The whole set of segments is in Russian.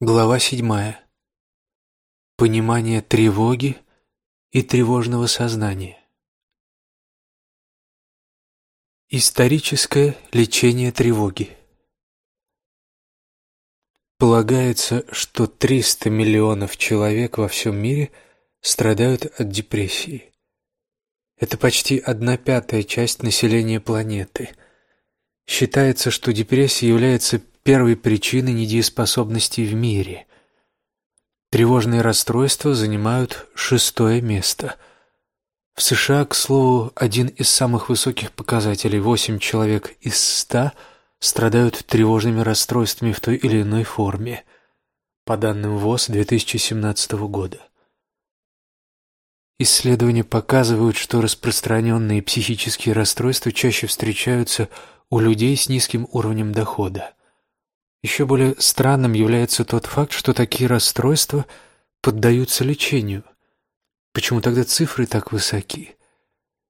Глава седьмая. Понимание тревоги и тревожного сознания. Историческое лечение тревоги. Полагается, что 300 миллионов человек во всем мире страдают от депрессии. Это почти одна пятая часть населения планеты. Считается, что депрессия является первой причиной недееспособности в мире. Тревожные расстройства занимают шестое место. В США, к слову, один из самых высоких показателей – восемь человек из ста страдают тревожными расстройствами в той или иной форме, по данным ВОЗ 2017 года. Исследования показывают, что распространенные психические расстройства чаще встречаются у людей с низким уровнем дохода. Еще более странным является тот факт, что такие расстройства поддаются лечению. Почему тогда цифры так высоки?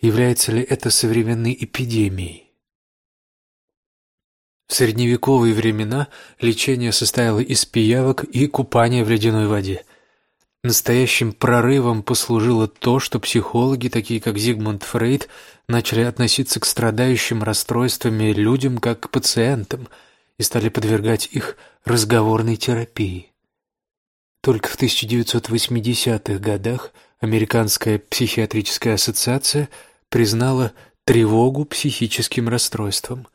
Является ли это современной эпидемией? В средневековые времена лечение состояло из пиявок и купания в ледяной воде. Настоящим прорывом послужило то, что психологи, такие как Зигмунд Фрейд, начали относиться к страдающим расстройствами людям как к пациентам – и стали подвергать их разговорной терапии. Только в 1980-х годах Американская психиатрическая ассоциация признала тревогу психическим расстройством.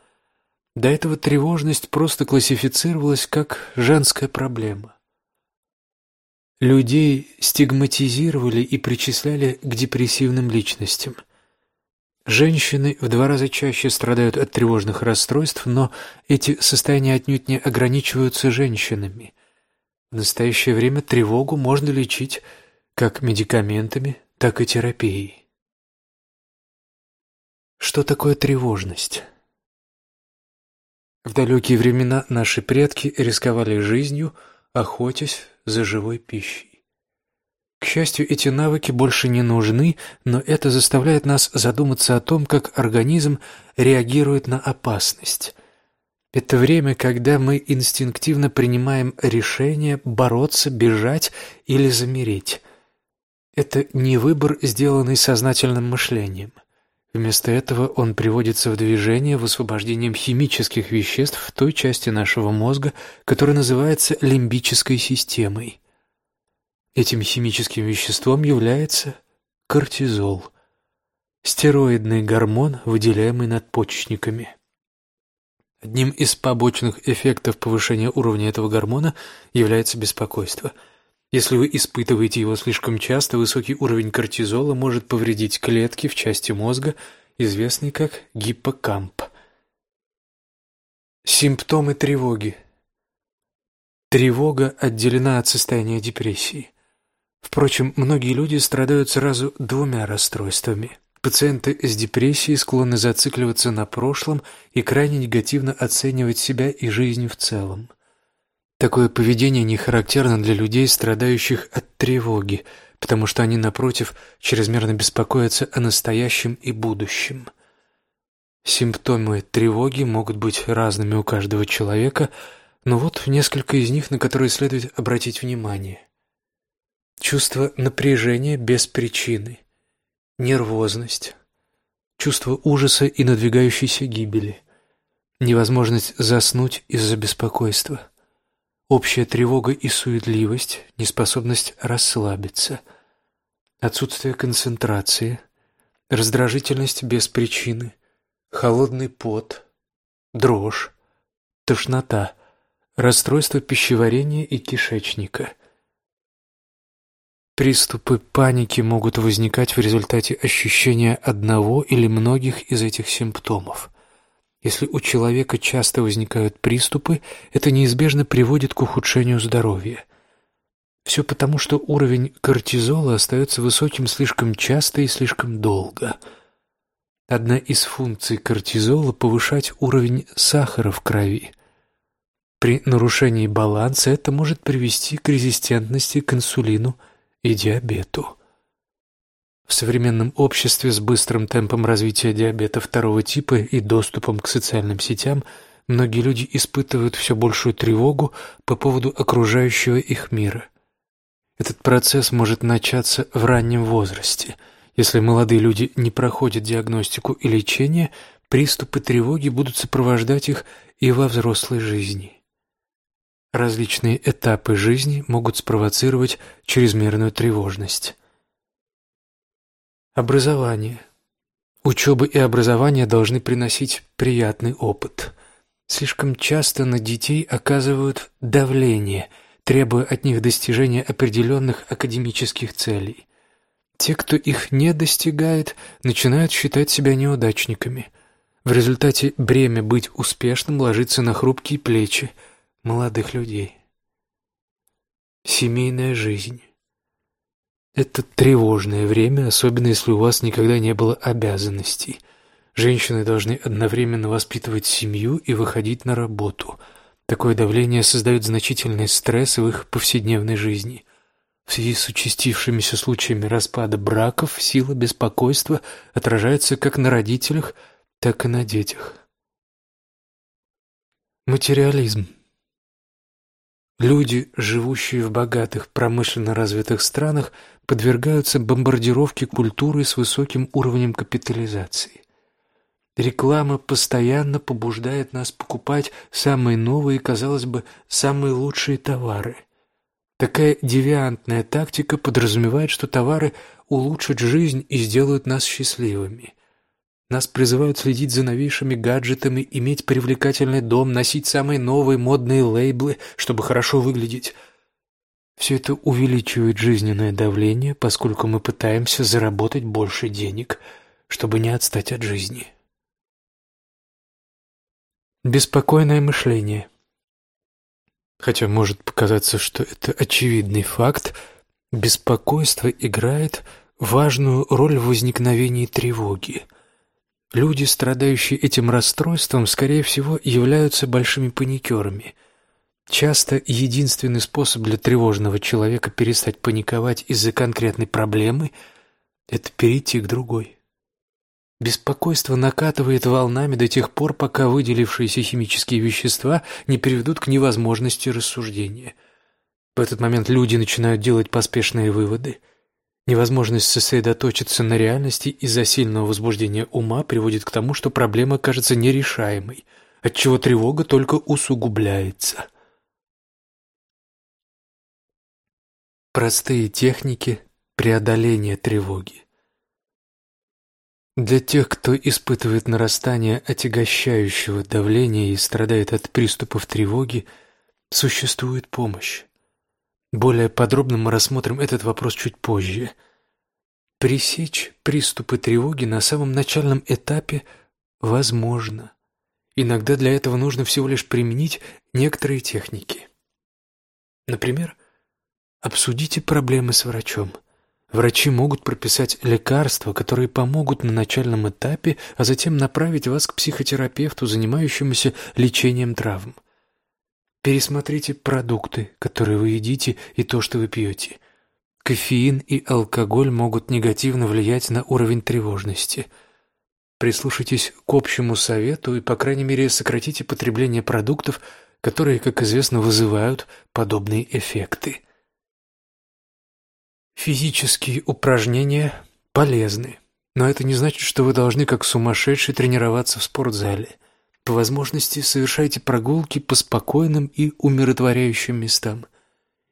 До этого тревожность просто классифицировалась как женская проблема. Людей стигматизировали и причисляли к депрессивным личностям – Женщины в два раза чаще страдают от тревожных расстройств, но эти состояния отнюдь не ограничиваются женщинами. В настоящее время тревогу можно лечить как медикаментами, так и терапией. Что такое тревожность? В далекие времена наши предки рисковали жизнью, охотясь за живой пищей. К счастью, эти навыки больше не нужны, но это заставляет нас задуматься о том, как организм реагирует на опасность. Это время, когда мы инстинктивно принимаем решение бороться, бежать или замереть. Это не выбор, сделанный сознательным мышлением. Вместо этого он приводится в движение высвобождением химических веществ в той части нашего мозга, которая называется лимбической системой. Этим химическим веществом является кортизол, стероидный гормон, выделяемый надпочечниками. Одним из побочных эффектов повышения уровня этого гормона является беспокойство. Если вы испытываете его слишком часто, высокий уровень кортизола может повредить клетки в части мозга, известной как гиппокамп. Симптомы тревоги. Тревога отделена от состояния депрессии. Впрочем, многие люди страдают сразу двумя расстройствами. Пациенты с депрессией склонны зацикливаться на прошлом и крайне негативно оценивать себя и жизнь в целом. Такое поведение не характерно для людей, страдающих от тревоги, потому что они, напротив, чрезмерно беспокоятся о настоящем и будущем. Симптомы тревоги могут быть разными у каждого человека, но вот несколько из них, на которые следует обратить внимание. Чувство напряжения без причины, нервозность, чувство ужаса и надвигающейся гибели, невозможность заснуть из-за беспокойства, общая тревога и суетливость, неспособность расслабиться, отсутствие концентрации, раздражительность без причины, холодный пот, дрожь, тошнота, расстройство пищеварения и кишечника – Приступы паники могут возникать в результате ощущения одного или многих из этих симптомов. Если у человека часто возникают приступы, это неизбежно приводит к ухудшению здоровья. Все потому, что уровень кортизола остается высоким слишком часто и слишком долго. Одна из функций кортизола – повышать уровень сахара в крови. При нарушении баланса это может привести к резистентности к инсулину – и диабету. В современном обществе с быстрым темпом развития диабета второго типа и доступом к социальным сетям многие люди испытывают все большую тревогу по поводу окружающего их мира. Этот процесс может начаться в раннем возрасте. Если молодые люди не проходят диагностику и лечение, приступы тревоги будут сопровождать их и во взрослой жизни. Различные этапы жизни могут спровоцировать чрезмерную тревожность. Образование. Учеба и образование должны приносить приятный опыт. Слишком часто на детей оказывают давление, требуя от них достижения определенных академических целей. Те, кто их не достигает, начинают считать себя неудачниками. В результате бремя быть успешным ложится на хрупкие плечи молодых людей. Семейная жизнь. Это тревожное время, особенно если у вас никогда не было обязанностей. Женщины должны одновременно воспитывать семью и выходить на работу. Такое давление создает значительный стресс в их повседневной жизни. В связи с участившимися случаями распада браков сила беспокойства отражается как на родителях, так и на детях. Материализм. Люди, живущие в богатых, промышленно развитых странах, подвергаются бомбардировке культуры с высоким уровнем капитализации. Реклама постоянно побуждает нас покупать самые новые, казалось бы, самые лучшие товары. Такая девиантная тактика подразумевает, что товары улучшат жизнь и сделают нас счастливыми. Нас призывают следить за новейшими гаджетами, иметь привлекательный дом, носить самые новые модные лейблы, чтобы хорошо выглядеть – все это увеличивает жизненное давление, поскольку мы пытаемся заработать больше денег, чтобы не отстать от жизни. Беспокойное мышление. Хотя может показаться, что это очевидный факт, беспокойство играет важную роль в возникновении тревоги. Люди, страдающие этим расстройством, скорее всего, являются большими паникерами – Часто единственный способ для тревожного человека перестать паниковать из-за конкретной проблемы – это перейти к другой. Беспокойство накатывает волнами до тех пор, пока выделившиеся химические вещества не приведут к невозможности рассуждения. В этот момент люди начинают делать поспешные выводы. Невозможность сосредоточиться на реальности из-за сильного возбуждения ума приводит к тому, что проблема кажется нерешаемой, отчего тревога только усугубляется – Простые техники преодоления тревоги. Для тех, кто испытывает нарастание отягощающего давления и страдает от приступов тревоги, существует помощь. Более подробно мы рассмотрим этот вопрос чуть позже. Пресечь приступы тревоги на самом начальном этапе возможно. Иногда для этого нужно всего лишь применить некоторые техники. Например, Обсудите проблемы с врачом. Врачи могут прописать лекарства, которые помогут на начальном этапе, а затем направить вас к психотерапевту, занимающемуся лечением травм. Пересмотрите продукты, которые вы едите, и то, что вы пьете. Кофеин и алкоголь могут негативно влиять на уровень тревожности. Прислушайтесь к общему совету и, по крайней мере, сократите потребление продуктов, которые, как известно, вызывают подобные эффекты. Физические упражнения полезны, но это не значит, что вы должны как сумасшедший тренироваться в спортзале. По возможности совершайте прогулки по спокойным и умиротворяющим местам.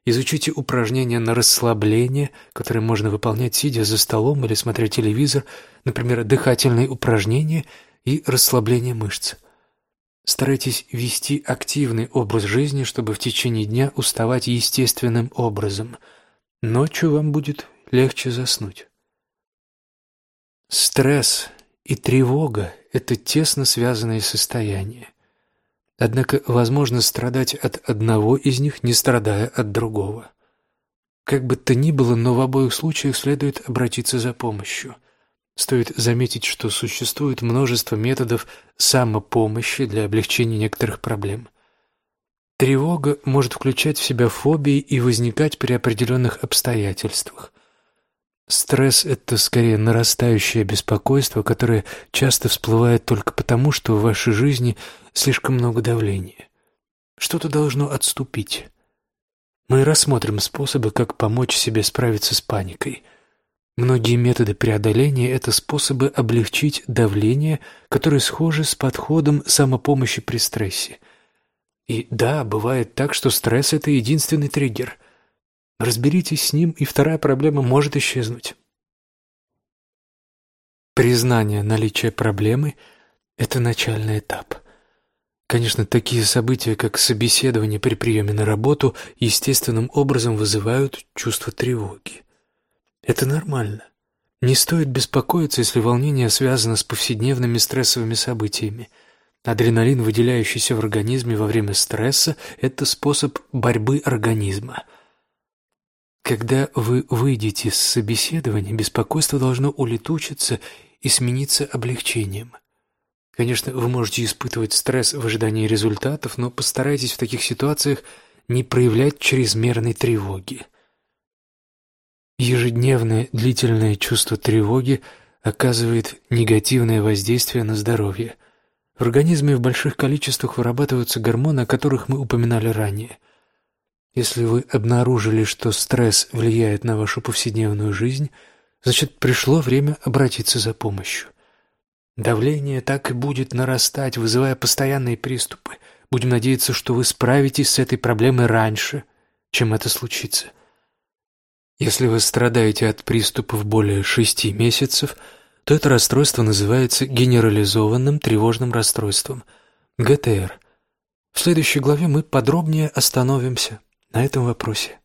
Изучите упражнения на расслабление, которые можно выполнять сидя за столом или смотря телевизор, например, дыхательные упражнения и расслабление мышц. Старайтесь вести активный образ жизни, чтобы в течение дня уставать естественным образом – Ночью вам будет легче заснуть. Стресс и тревога – это тесно связанные состояния. Однако возможно страдать от одного из них, не страдая от другого. Как бы то ни было, но в обоих случаях следует обратиться за помощью. Стоит заметить, что существует множество методов самопомощи для облегчения некоторых проблем. Тревога может включать в себя фобии и возникать при определенных обстоятельствах. Стресс – это скорее нарастающее беспокойство, которое часто всплывает только потому, что в вашей жизни слишком много давления. Что-то должно отступить. Мы рассмотрим способы, как помочь себе справиться с паникой. Многие методы преодоления – это способы облегчить давление, которые схожи с подходом самопомощи при стрессе. И да, бывает так, что стресс – это единственный триггер – Разберитесь с ним, и вторая проблема может исчезнуть. Признание наличия проблемы – это начальный этап. Конечно, такие события, как собеседование при приеме на работу, естественным образом вызывают чувство тревоги. Это нормально. Не стоит беспокоиться, если волнение связано с повседневными стрессовыми событиями. Адреналин, выделяющийся в организме во время стресса, это способ борьбы организма – когда вы выйдете с собеседования, беспокойство должно улетучиться и смениться облегчением. Конечно, вы можете испытывать стресс в ожидании результатов, но постарайтесь в таких ситуациях не проявлять чрезмерной тревоги. Ежедневное длительное чувство тревоги оказывает негативное воздействие на здоровье. В организме в больших количествах вырабатываются гормоны, о которых мы упоминали ранее. Если вы обнаружили, что стресс влияет на вашу повседневную жизнь, значит, пришло время обратиться за помощью. Давление так и будет нарастать, вызывая постоянные приступы. Будем надеяться, что вы справитесь с этой проблемой раньше, чем это случится. Если вы страдаете от приступов более шести месяцев, то это расстройство называется генерализованным тревожным расстройством – ГТР. В следующей главе мы подробнее остановимся на этом вопросе.